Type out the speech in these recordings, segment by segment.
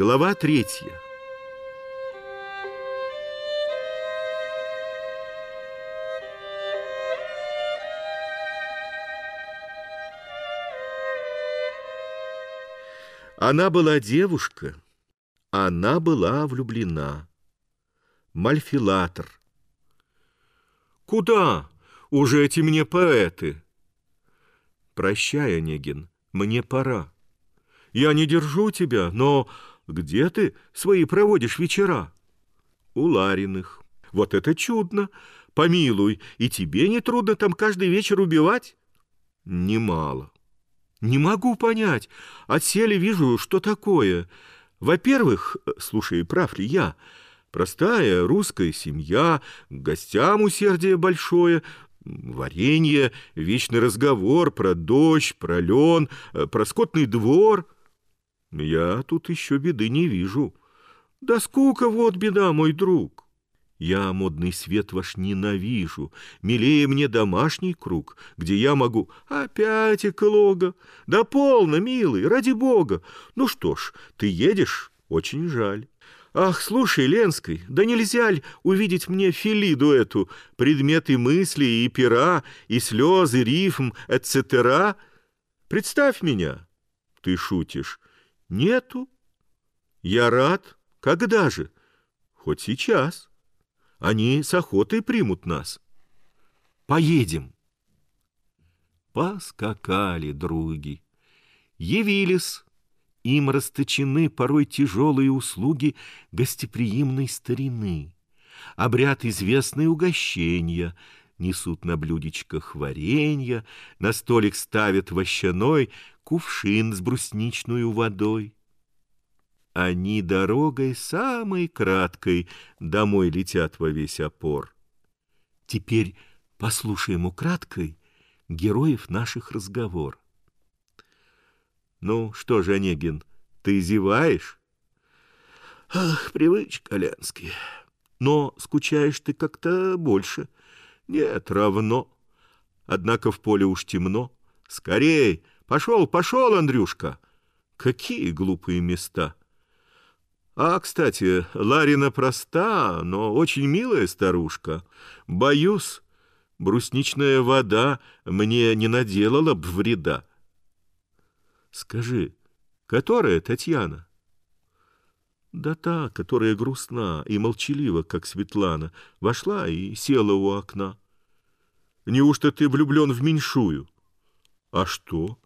Глава третья. Она была девушка, она была влюблена. Мальфилатор. «Куда? Уже эти мне поэты!» «Прощай, Онегин, мне пора. Я не держу тебя, но где ты свои проводишь вечера?» «У Лариных. Вот это чудно! Помилуй, и тебе не трудно там каждый вечер убивать?» «Немало». Не могу понять. Отсели вижу, что такое. Во-первых, слушай, прав ли я? Простая русская семья, гостям усердие большое, варенье, вечный разговор про дождь, про лен, про скотный двор. Я тут еще беды не вижу. Да скука вот беда, мой друг. Я модный свет ваш ненавижу, милее мне домашний круг, где я могу... Опять эклога! Да полно, милый, ради бога! Ну что ж, ты едешь? Очень жаль. Ах, слушай, Ленской, да нельзя ли увидеть мне Филиду эту, предметы мысли и пера, и слезы, рифм, etc. Представь меня. Ты шутишь. Нету? Я рад. Когда же? Хоть сейчас. Они с охотой примут нас. Поедем. Поскакали други. Явились. Им расточены порой тяжелые услуги гостеприимной старины. Обряд известные угощения — несут на блюдечках варенья, на столик ставят вощаной кувшин с брусничную водой. Они дорогой самой краткой домой летят во весь опор. Теперь послушаем украдкой героев наших разговор. Ну что же, Онегин, ты зеваешь? Ах, привычка, Ленский. Но скучаешь ты как-то больше. Нет, равно. Однако в поле уж темно. Скорей! Пошел, пошел, Андрюшка! Какие глупые места! А, кстати, Ларина проста, но очень милая старушка. Боюсь, брусничная вода мне не наделала б вреда. Скажи, которая Татьяна? Да та, которая грустна и молчалива, как Светлана, вошла и села у окна. Неужто ты влюблен в меньшую? А что?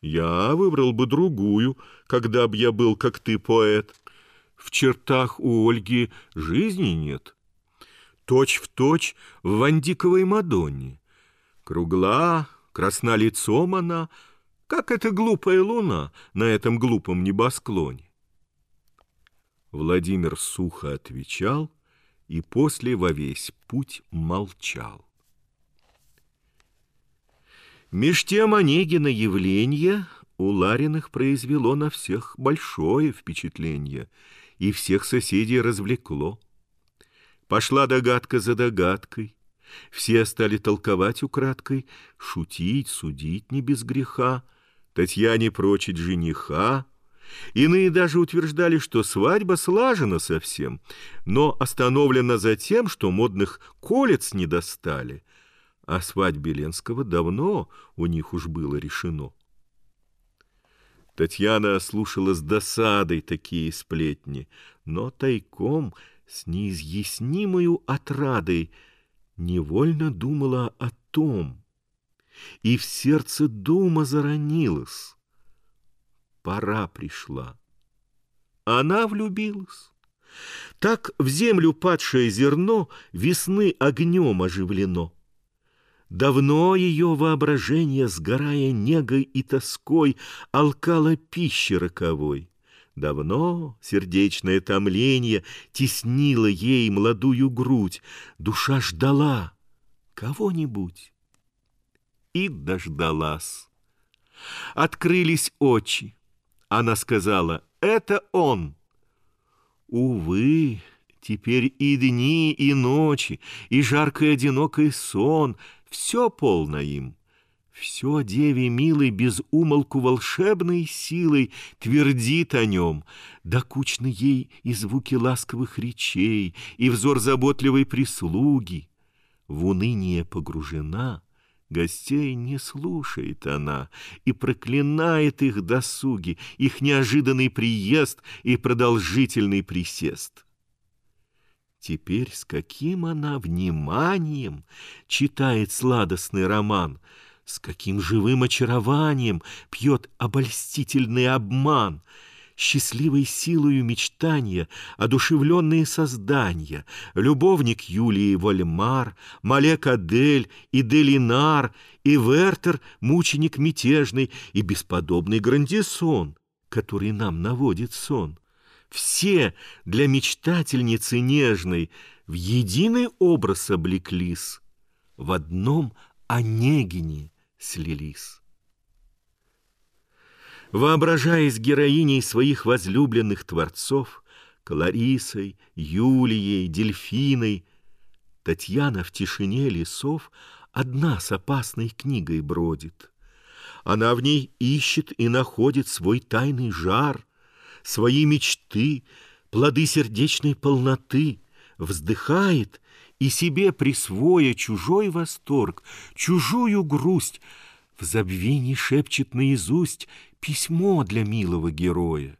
Я выбрал бы другую, когда б я был, как ты, поэт. В чертах у Ольги жизни нет. Точь в точь в Вандиковой Мадонне. Кругла, красна лицом она, как эта глупая луна на этом глупом небосклоне. Владимир сухо отвечал и после во весь путь молчал. Меж тем Онегина явление у Лариных произвело на всех большое впечатление — и всех соседей развлекло. Пошла догадка за догадкой, все стали толковать украдкой, шутить, судить не без греха, Татьяне прочить жениха. Иные даже утверждали, что свадьба слажена совсем, но остановлена за тем, что модных колец не достали, а свадьбе Ленского давно у них уж было решено. Татьяна слушала с досадой такие сплетни, но тайком, с неизъяснимою отрадой, невольно думала о том, и в сердце дума заронилась. Пора пришла. Она влюбилась. Так в землю падшее зерно весны огнем оживлено. Давно ее воображение, сгорая негой и тоской, алкало пищи роковой. Давно сердечное томление теснило ей молодую грудь, душа ждала кого-нибудь. И дождалась. Открылись очи. Она сказала, это он. Увы, теперь и дни, и ночи, и жаркий одинокий сон — все полно им, Все деве милой без умолку волшебной силой Твердит о нем, докучны ей и звуки ласковых речей, И взор заботливой прислуги. В уныние погружена, Гостей не слушает она И проклинает их досуги, Их неожиданный приезд И продолжительный присест. Теперь с каким она вниманием читает сладостный роман, с каким живым очарованием пьет обольстительный обман, счастливой силою мечтания, одушевленные создания, любовник Юлии Вольмар, Малек Адель и Делинар, и Вертер, мученик мятежный, и бесподобный Грандисон, который нам наводит сон — все для мечтательницы нежной в единый образ облеклись, в одном Онегине слились. Воображаясь героиней своих возлюбленных творцов, Кларисой, Юлией, Дельфиной, Татьяна в тишине лесов одна с опасной книгой бродит. Она в ней ищет и находит свой тайный жар, свои мечты, плоды сердечной полноты, вздыхает и себе присвоя чужой восторг, чужую грусть, в забвении шепчет наизусть письмо для милого героя.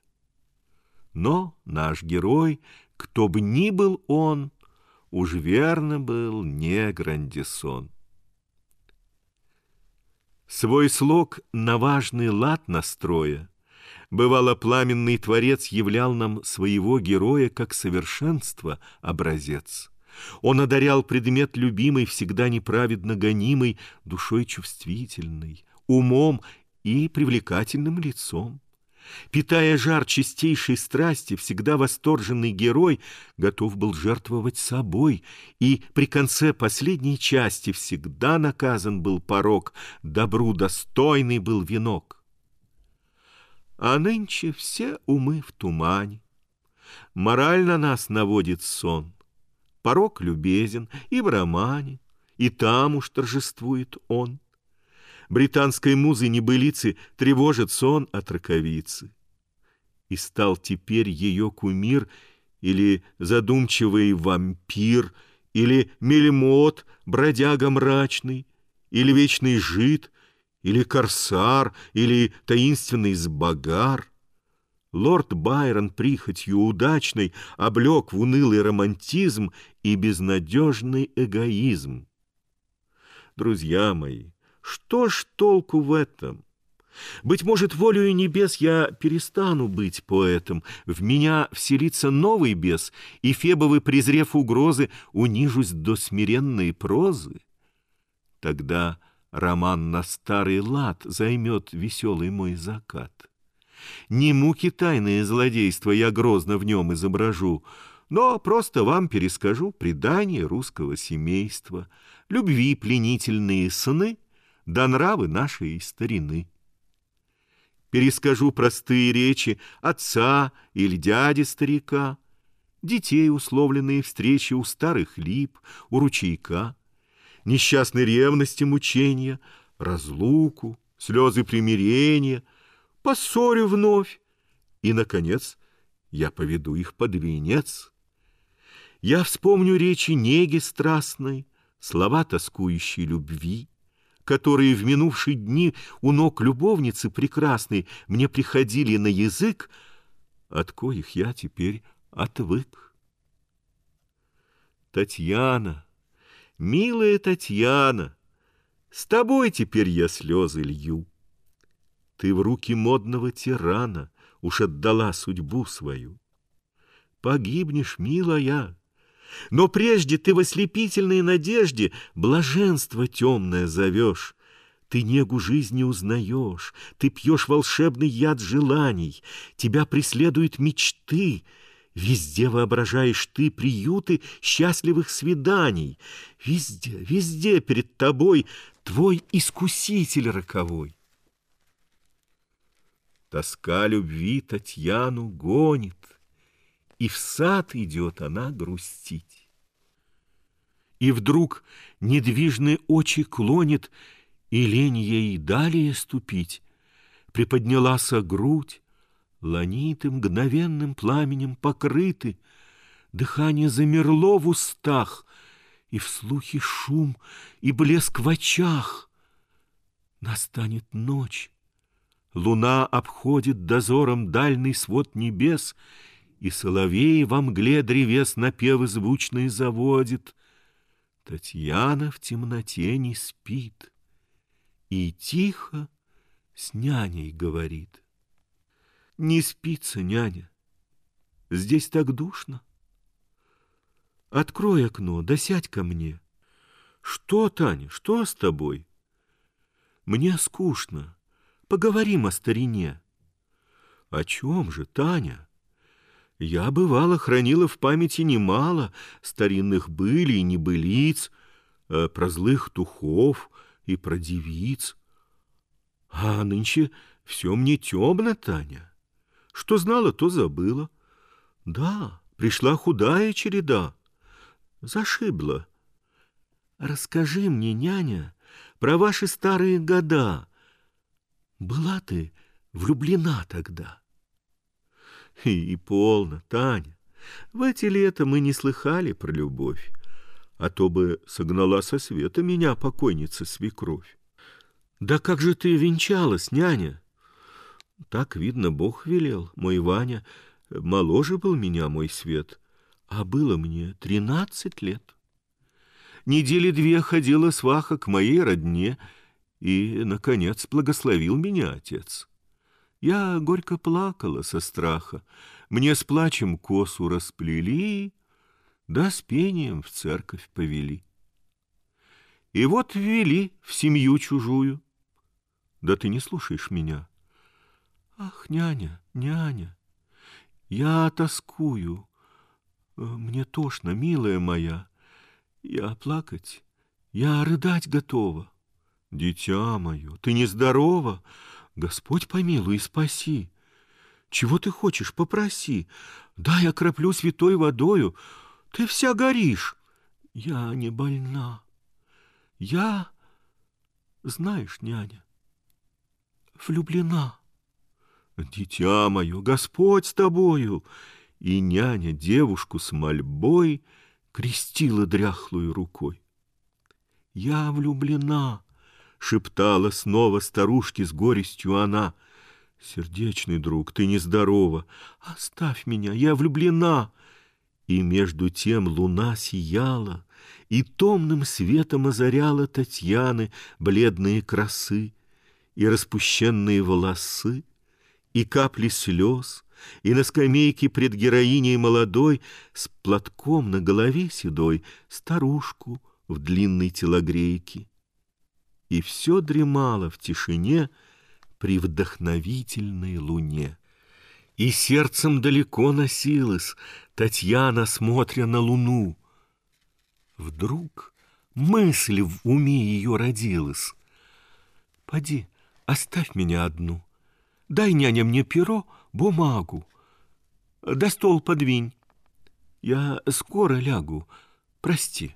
Но наш герой, кто бы ни был он, уж верно был не Грандисон. Свой слог на важный лад настроя, Бывало, пламенный Творец являл нам своего героя как совершенство образец. Он одарял предмет любимый, всегда неправедно гонимый, душой чувствительной, умом и привлекательным лицом. Питая жар чистейшей страсти, всегда восторженный герой готов был жертвовать собой, и при конце последней части всегда наказан был порог, добру достойный был венок. А нынче все умы в тумане. Морально нас наводит сон. Порог любезен и в романе, и там уж торжествует он. Британской музы небылицы тревожит сон от раковицы. И стал теперь ее кумир или задумчивый вампир, или мельмот, бродяга мрачный, или вечный жид — или корсар, или таинственный сбагар. Лорд Байрон прихотью удачной облег в унылый романтизм и безнадежный эгоизм. Друзья мои, что ж толку в этом? Быть может, волею небес я перестану быть поэтом, в меня вселится новый бес, и Фебовы, презрев угрозы, унижусь до смиренной прозы? Тогда Роман на старый лад займет веселый мой закат. Не муки тайные злодейства я грозно в нем изображу, но просто вам перескажу предание русского семейства, любви пленительные сны, да нравы нашей старины. Перескажу простые речи отца или дяди старика, детей условленные встречи у старых лип, у ручейка, несчастной ревности мучения, разлуку, слезы примирения, поссорю вновь, и, наконец, я поведу их под венец. Я вспомню речи неги страстной, слова тоскующей любви, которые в минувшие дни у ног любовницы прекрасной мне приходили на язык, от коих я теперь отвык. Татьяна, Милая Татьяна, с тобой теперь я слезы лью. Ты в руки модного тирана уж отдала судьбу свою. Погибнешь, милая, но прежде ты в ослепительной надежде блаженство темное зовешь. Ты негу жизни узнаешь, ты пьешь волшебный яд желаний, тебя преследуют мечты — Везде воображаешь ты приюты счастливых свиданий. Везде, везде перед тобой твой искуситель роковой. Тоска любви Татьяну гонит, И в сад идет она грустить. И вдруг недвижные очи клонит И лень ей далее ступить, приподнялась грудь, ланиты мгновенным пламенем покрыты, дыхание замерло в устах, и в слухе шум, и блеск в очах. Настанет ночь, луна обходит дозором дальний свод небес, и соловей во мгле древес напевы звучные заводит. Татьяна в темноте не спит и тихо с няней говорит. Не спится, няня, здесь так душно. Открой окно, да сядь ко мне. Что, Таня, что с тобой? Мне скучно. Поговорим о старине. О чем же, Таня? Я, бывало, хранила в памяти немало старинных были и небылиц, э, про злых духов и про девиц. А нынче все мне темно, Таня. Что знала, то забыла. Да, пришла худая череда. Зашибла. Расскажи мне, няня, про ваши старые года. Была ты влюблена тогда? И, и полно, Таня. В эти лета мы не слыхали про любовь, а то бы согнала со света меня покойница свекровь. Да как же ты венчалась, няня? Так, видно, Бог велел, мой Ваня. Моложе был меня мой свет, а было мне тринадцать лет. Недели две ходила сваха к моей родне, и, наконец, благословил меня отец. Я горько плакала со страха, мне с плачем косу расплели, да с пением в церковь повели. И вот ввели в семью чужую. Да ты не слушаешь меня. Ах, няня, няня, я тоскую. Э, мне тошно, милая моя. Я плакать, я рыдать готова. Дитя мое, ты нездорова. Господь помилуй и спаси. Чего ты хочешь, попроси. Дай окроплю святой водою. Ты вся горишь. Я не больна. Я, знаешь, няня, влюблена. Дитя мое, Господь с тобою! И няня девушку с мольбой крестила дряхлую рукой. Я влюблена, шептала снова старушке с горестью она. Сердечный друг, ты нездорова, оставь меня, я влюблена. И между тем луна сияла, и томным светом озаряла Татьяны бледные красы и распущенные волосы, и капли слез, и на скамейке пред героиней молодой с платком на голове седой старушку в длинной телогрейке. И все дремало в тишине при вдохновительной луне. И сердцем далеко носилась Татьяна, смотря на луну. Вдруг мысль в уме ее родилась. «Поди, Оставь меня одну. Дай, няня, мне перо, бумагу. Да стол подвинь. Я скоро лягу. Прости.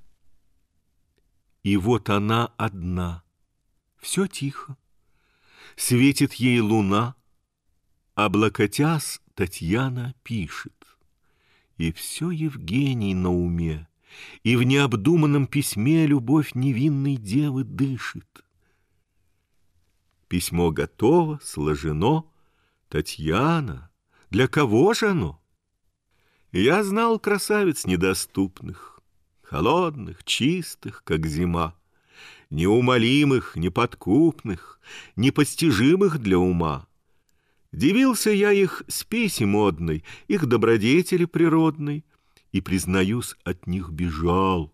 И вот она одна. Все тихо. Светит ей луна. Облокотясь, Татьяна пишет. И все Евгений на уме, И в необдуманном письме Любовь невинной девы дышит. Письмо готово, сложено. Татьяна, для кого же оно? Я знал красавиц недоступных, Холодных, чистых, как зима, Неумолимых, неподкупных, Непостижимых для ума. Дивился я их спеси модной, Их добродетели природной, И, признаюсь, от них бежал.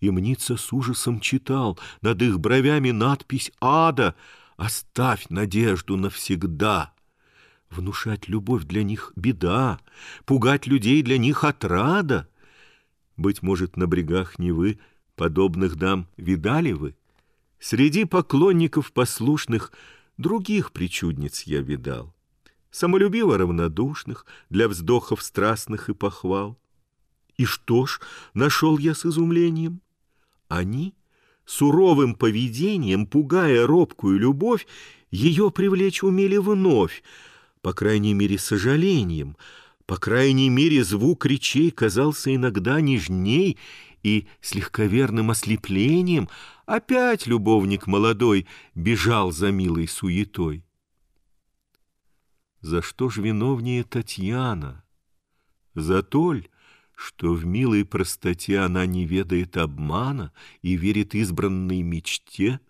И мнится с ужасом читал Над их бровями надпись «Ада», Оставь надежду навсегда. Внушать любовь для них — беда, Пугать людей для них — отрада. Быть может, на брегах Невы Подобных дам видали вы? Среди поклонников послушных Других причудниц я видал, Самолюбиво равнодушных Для вздохов страстных и похвал. И что ж, нашел я с изумлением? Они суровым поведением, пугая робкую любовь, ее привлечь умели вновь, по крайней мере, сожалением, по крайней мере, звук речей казался иногда нежней и с легковерным ослеплением опять любовник молодой бежал за милой суетой. За что ж виновнее Татьяна? За толь, что в милой простоте она не ведает обмана и верит избранной мечте?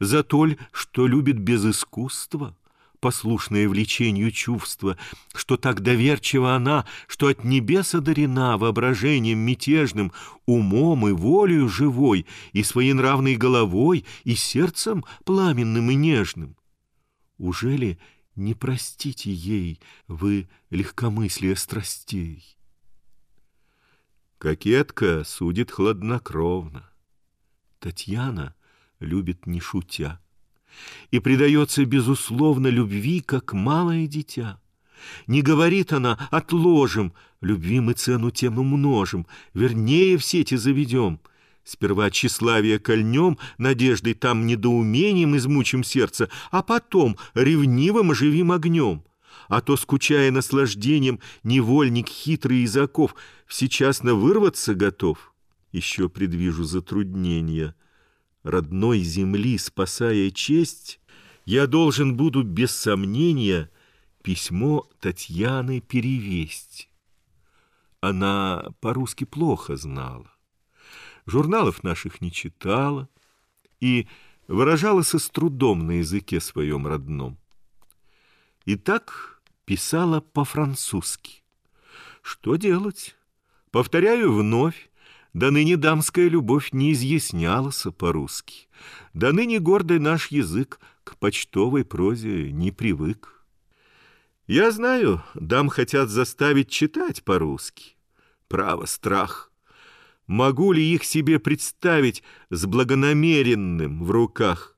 За толь, что любит без искусства, послушное влечению чувства, что так доверчива она, что от небес одарена воображением мятежным, умом и волею живой, и своенравной головой, и сердцем пламенным и нежным. Ужели не простите ей вы легкомыслие страстей? Кокетка судит хладнокровно. Татьяна любит не шутя и предается, безусловно, любви, как малое дитя. Не говорит она «отложим», любви мы цену тем умножим, вернее в сети заведем — Сперва тщеславие кольнем, надеждой там недоумением измучим сердце, а потом ревнивым оживим огнем. А то, скучая наслаждением, невольник хитрый из оков всечасно вырваться готов. Еще предвижу затруднения. Родной земли, спасая честь, я должен буду без сомнения письмо Татьяны перевесть. Она по-русски плохо знала журналов наших не читала и выражалась с трудом на языке своем родном. И так писала по-французски. Что делать? Повторяю вновь, да ныне дамская любовь не изъяснялась по-русски, да ныне гордый наш язык к почтовой прозе не привык. Я знаю, дам хотят заставить читать по-русски. Право, страх — Могу ли их себе представить с благонамеренным в руках?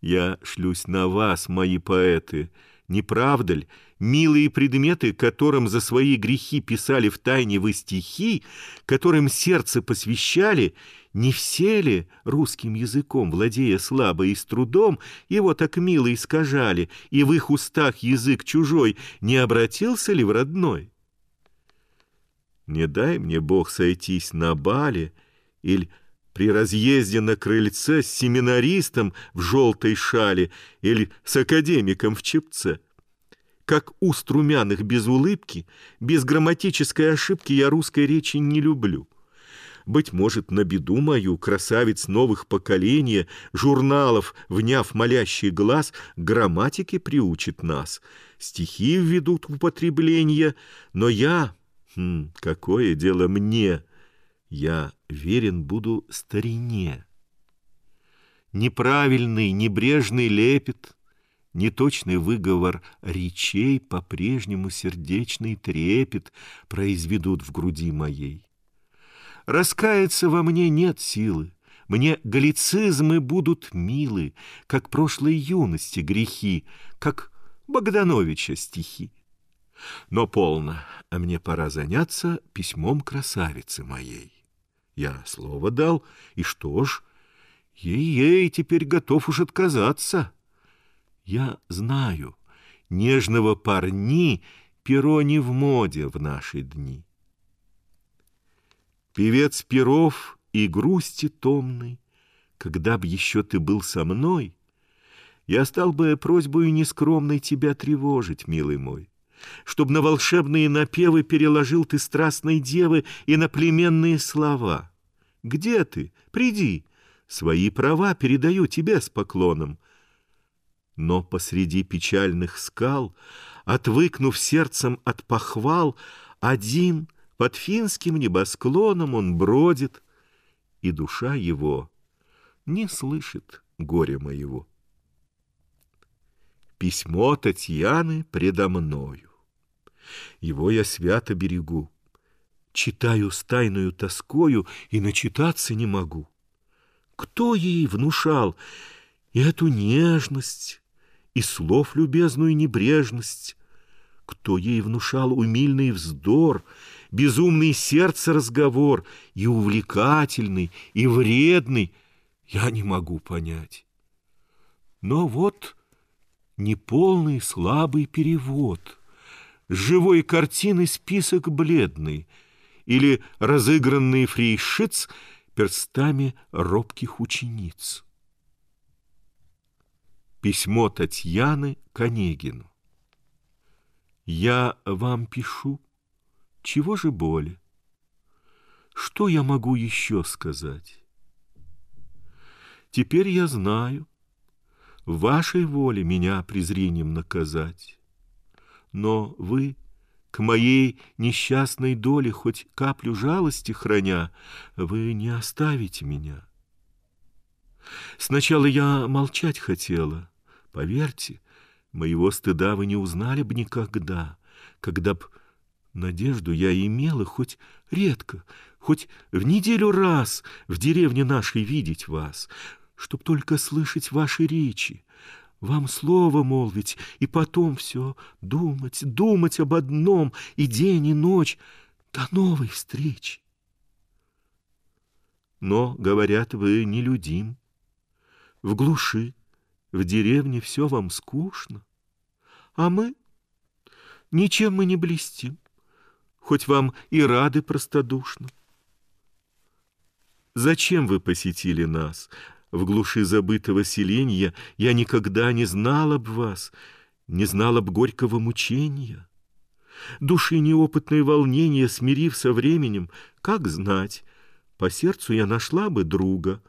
Я шлюсь на вас, мои поэты, не правда ли? Милые предметы, которым за свои грехи писали в тайне вы стихи, которым сердце посвящали, не все ли русским языком, владея слабо и с трудом, его так мило искажали, и в их устах язык чужой не обратился ли в родной? Не дай мне Бог сойтись на бале или при разъезде на крыльце с семинаристом в желтой шале или с академиком в чепце. Как у струмяных без улыбки, без грамматической ошибки я русской речи не люблю. Быть может, на беду мою красавиц новых поколения, журналов, вняв молящий глаз, грамматике приучит нас, стихи введут в употребление, но я Хм, какое дело мне? Я верен буду старине. Неправильный, небрежный лепет, Неточный выговор речей По-прежнему сердечный трепет Произведут в груди моей. Раскаяться во мне нет силы, Мне галлицизмы будут милы, Как прошлой юности грехи, Как Богдановича стихи. Но полно, а мне пора заняться письмом красавицы моей. Я слово дал, и что ж, ей-ей теперь готов уж отказаться. Я знаю, нежного парни перо не в моде в наши дни. Певец перов и грусти томной, когда б еще ты был со мной, я стал бы просьбою нескромной тебя тревожить, милый мой чтоб на волшебные напевы переложил ты страстной девы иноплеменные слова. Где ты? Приди, свои права передаю тебе с поклоном. Но посреди печальных скал, отвыкнув сердцем от похвал, один под финским небосклоном он бродит, и душа его не слышит горя моего. Письмо Татьяны предо мною. Его я свято берегу. Читаю с тайною тоскою и начитаться не могу. Кто ей внушал и эту нежность, и слов любезную небрежность? Кто ей внушал умильный вздор, безумный сердце разговор, и увлекательный, и вредный, я не могу понять. Но вот неполный слабый перевод, живой картины список бледный или разыгранный фрейшиц перстами робких учениц. Письмо Татьяны Конегину. Я вам пишу, чего же боли? Что я могу еще сказать? Теперь я знаю, в вашей воле меня презрением наказать. Но вы, к моей несчастной доле хоть каплю жалости храня, вы не оставите меня. Сначала я молчать хотела, поверьте, моего стыда вы не узнали б никогда, когда б надежду я имела хоть редко, хоть в неделю раз в деревне нашей видеть вас, чтоб только слышать ваши речи, вам слово молвить, и потом все думать, думать об одном и день, и ночь до новой встречи. Но, говорят, вы нелюдим. В глуши, в деревне все вам скучно. А мы? Ничем мы не блестим, хоть вам и рады простодушно. Зачем вы посетили нас? В глуши забытого селения я никогда не знала б вас, не знала б горького мучения. Души неопытные волнения, смирив со временем, как знать, по сердцу я нашла бы друга,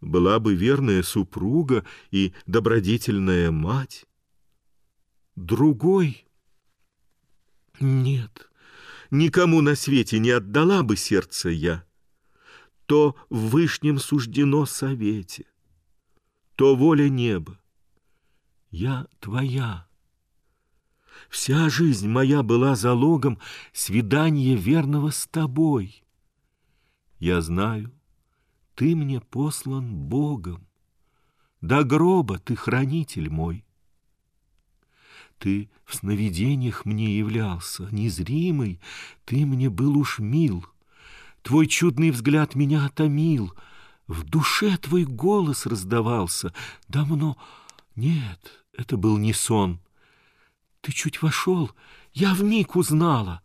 была бы верная супруга и добродетельная мать. Другой? Нет, никому на свете не отдала бы сердце я то в вышнем суждено совете, то воля неба. Я твоя. Вся жизнь моя была залогом свидания верного с тобой. Я знаю, ты мне послан Богом. До гроба ты хранитель мой. Ты в сновидениях мне являлся, незримый, ты мне был уж мил — Твой чудный взгляд меня томил, В душе твой голос раздавался. Давно... Нет, это был не сон. Ты чуть вошел, я вмиг узнала.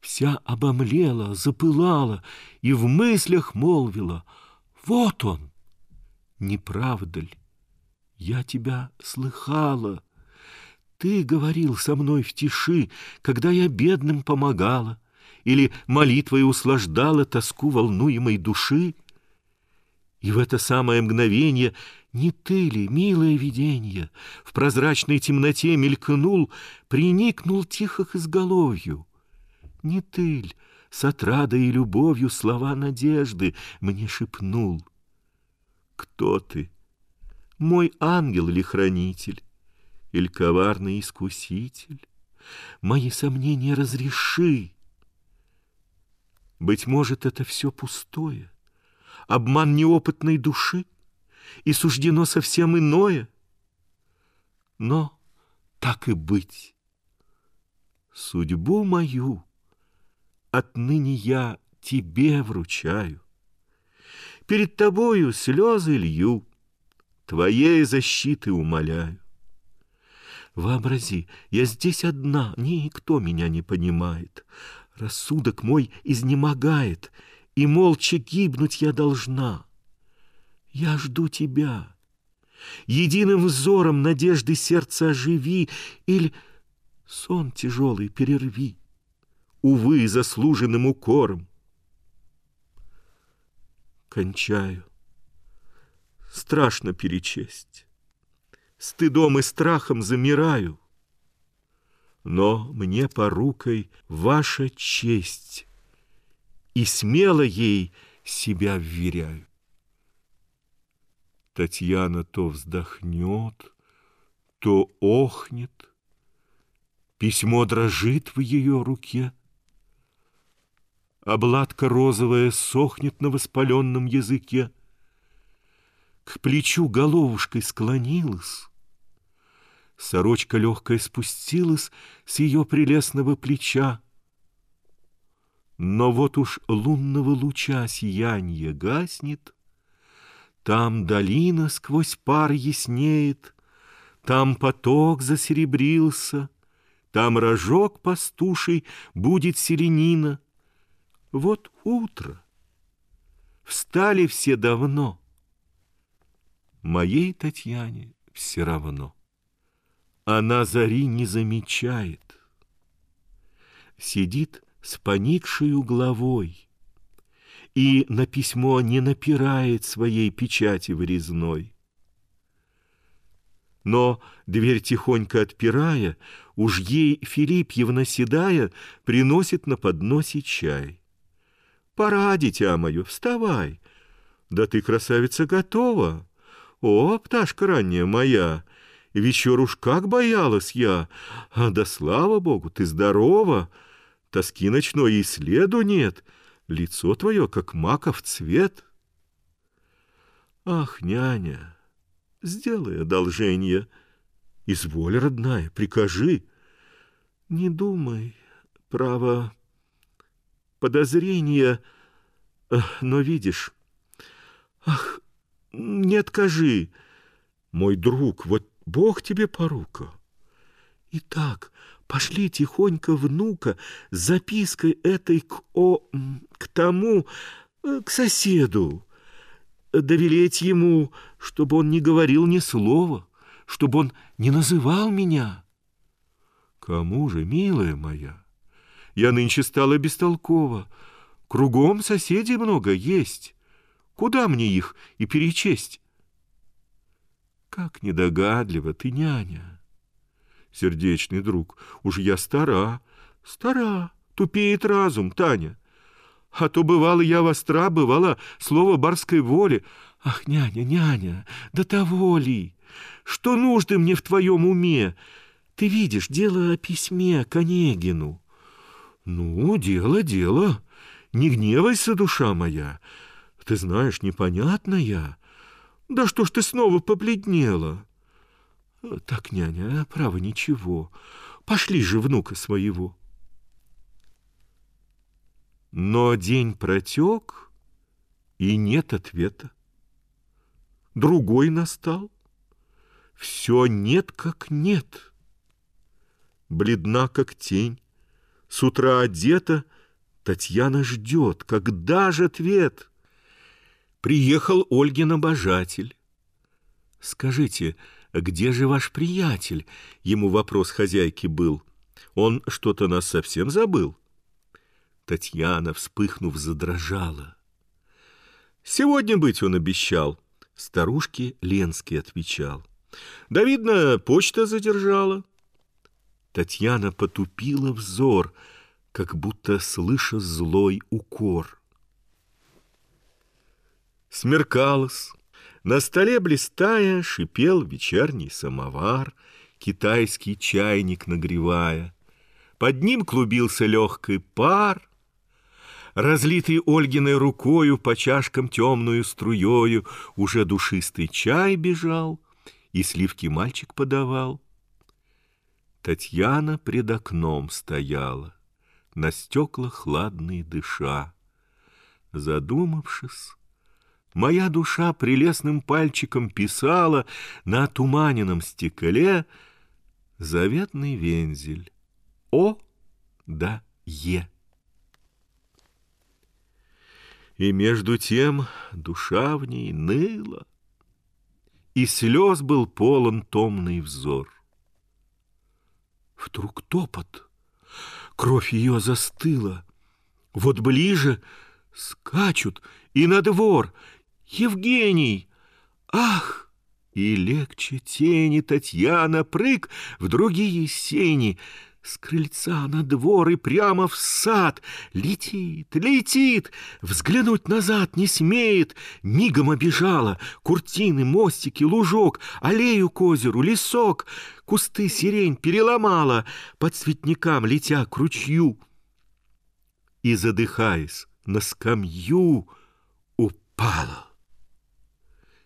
Вся обомлела, запылала И в мыслях молвила. Вот он! Не правда ли? Я тебя слыхала. Ты говорил со мной в тиши, Когда я бедным помогала или молитвой услаждала тоску волнуемой души? И в это самое мгновение не ты ли, милое виденье, в прозрачной темноте мелькнул, приникнул тихо к изголовью? Не ты ль, с отрадой и любовью слова надежды мне шепнул? Кто ты? Мой ангел или хранитель? Или коварный искуситель? Мои сомнения разреши, быть может, это все пустое, обман неопытной души, и суждено совсем иное. Но так и быть. Судьбу мою отныне я тебе вручаю. Перед тобою слезы лью, твоей защиты умоляю. Вообрази, я здесь одна, никто меня не понимает. Рассудок мой изнемогает, и молча гибнуть я должна. Я жду тебя. Единым взором надежды сердца оживи, или сон тяжелый перерви, увы, заслуженным укором. Кончаю. Страшно перечесть. Стыдом и страхом замираю но мне порукой ваша честь, и смело ей себя вверяю. Татьяна то вздохнет, то охнет, письмо дрожит в ее руке, обладка розовая сохнет на воспаленном языке, к плечу головушкой склонилась, Сорочка легкая спустилась с ее прелестного плеча. Но вот уж лунного луча сиянье гаснет, Там долина сквозь пар яснеет, Там поток засеребрился, Там рожок пастуший будет селенина. Вот утро. Встали все давно. Моей Татьяне все равно. Она зари не замечает. Сидит с поникшей головой и на письмо не напирает своей печати вырезной. Но, дверь тихонько отпирая, уж ей Филиппьевна седая приносит на подносе чай. «Пора, дитя мое, вставай! Да ты, красавица, готова! О, пташка ранняя моя! Вечер уж как боялась я! А да слава богу, ты здорова! Тоски ночной и следу нет!» лицо твое, как маков цвет. Ах, няня, сделай одолжение, изволь, родная, прикажи. Не думай, право, подозрения, но видишь... Ах, не откажи, мой друг, вот Бог тебе порука. Итак, Пошли тихонько внука с запиской этой к о... к тому... Э, к соседу. Довелеть ему, чтобы он не говорил ни слова, чтобы он не называл меня. Кому же, милая моя? Я нынче стала бестолкова. Кругом соседей много есть. Куда мне их и перечесть? Как недогадлива ты, няня! сердечный друг. Уж я стара, стара, тупеет разум, Таня. А то бывало я востра, бывало слово барской воли. Ах, няня, няня, да того ли? Что нужды мне в твоем уме? Ты видишь, дело о письме к Онегину. Ну, дело, дело. Не гневайся, душа моя. Ты знаешь, непонятно я. Да что ж ты снова побледнела? Так, няня, а право ничего. Пошли же внука своего. Но день протек, и нет ответа. Другой настал. Все нет как нет. Бледна, как тень. С утра одета, Татьяна ждет, когда же ответ? Приехал Ольгин обожатель. Скажите, «Где же ваш приятель?» — ему вопрос хозяйки был. «Он что-то нас совсем забыл?» Татьяна, вспыхнув, задрожала. «Сегодня быть он обещал», — старушке Ленский отвечал. «Да, видно, почта задержала». Татьяна потупила взор, как будто слыша злой укор. Смеркалось. На столе блистая шипел вечерний самовар, Китайский чайник нагревая. Под ним клубился легкий пар, Разлитый Ольгиной рукою По чашкам темную струёю Уже душистый чай бежал, И сливки мальчик подавал. Татьяна пред окном стояла, На стеклах хладные дыша. Задумавшись, Моя душа прелестным пальчиком писала на туманенном стекле заветный вензель О да Е. И между тем душа в ней ныла, И слез был полон томный взор. Вдруг топот, кровь ее застыла, Вот ближе скачут и на двор — Евгений! Ах! И легче тени Татьяна прыг в другие сени, С крыльца на двор и прямо в сад Летит, летит, взглянуть назад не смеет, Мигом обежала куртины, мостики, лужок, Аллею к озеру, лесок, Кусты сирень переломала, Под цветникам летя к ручью. И, задыхаясь, на скамью упала.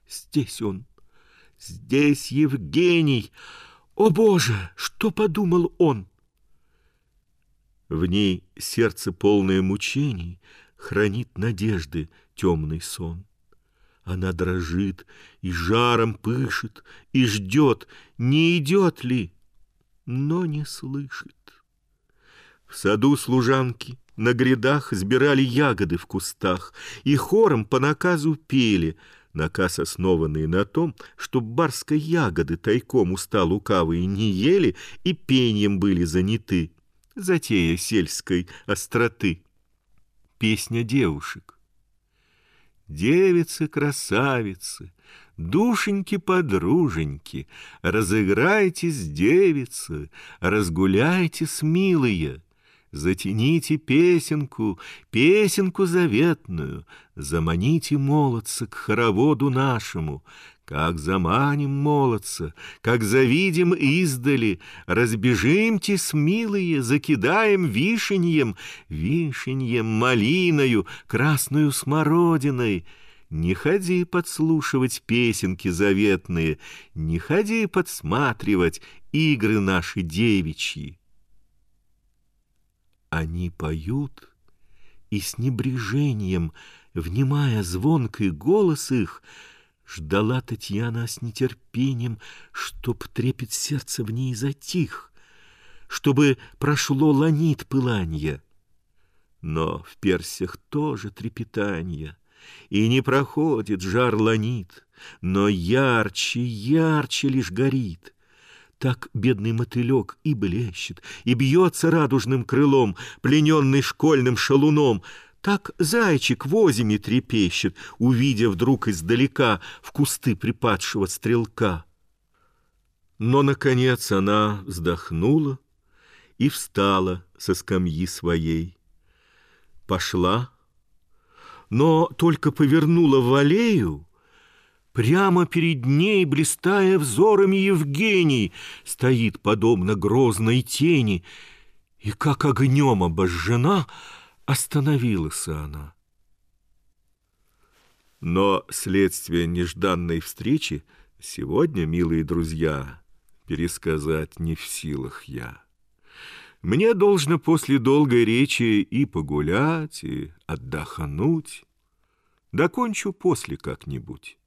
Здесь он, здесь Евгений. О, Боже, что подумал он? В ней сердце полное мучений Хранит надежды темный сон. Она дрожит и жаром пышет, и ждет, не идет ли, но не слышит. В саду служанки на грядах сбирали ягоды в кустах и хором по наказу пели, наказ основанный на том, чтоб барской ягоды тайком уста лукавые не ели и пением были заняты, затея сельской остроты. Песня девушек. Девицы-красавицы, душеньки-подруженьки, Разыграйтесь, девицы, разгуляйтесь, милые, Затяните песенку, песенку заветную, Заманите молодца к хороводу нашему, как заманим молодца, как завидим издали, Разбежимтесь, милые, закидаем вишеньем, Вишеньем, малиною, красную смородиной. Не ходи подслушивать песенки заветные, Не ходи подсматривать игры наши девичьи. Они поют, и с небрежением, Внимая звонкий голос их, Ждала Татьяна с нетерпением, Чтоб трепет сердца в ней затих, Чтобы прошло ланит пыланье. Но в персях тоже трепетанье, И не проходит жар ланит, Но ярче, ярче лишь горит. Так бедный мотылек и блещет, И бьется радужным крылом, Плененный школьным шалуном — так зайчик в озиме трепещет, Увидя вдруг издалека В кусты припадшего стрелка. Но, наконец, она вздохнула И встала со скамьи своей. Пошла, но только повернула в аллею, Прямо перед ней, блистая взорами Евгений, Стоит, подобно грозной тени, И, как огнем обожжена, Остановилась она. Но следствие нежданной встречи сегодня, милые друзья, пересказать не в силах я. Мне должно после долгой речи и погулять, и отдохнуть. Докончу после как-нибудь.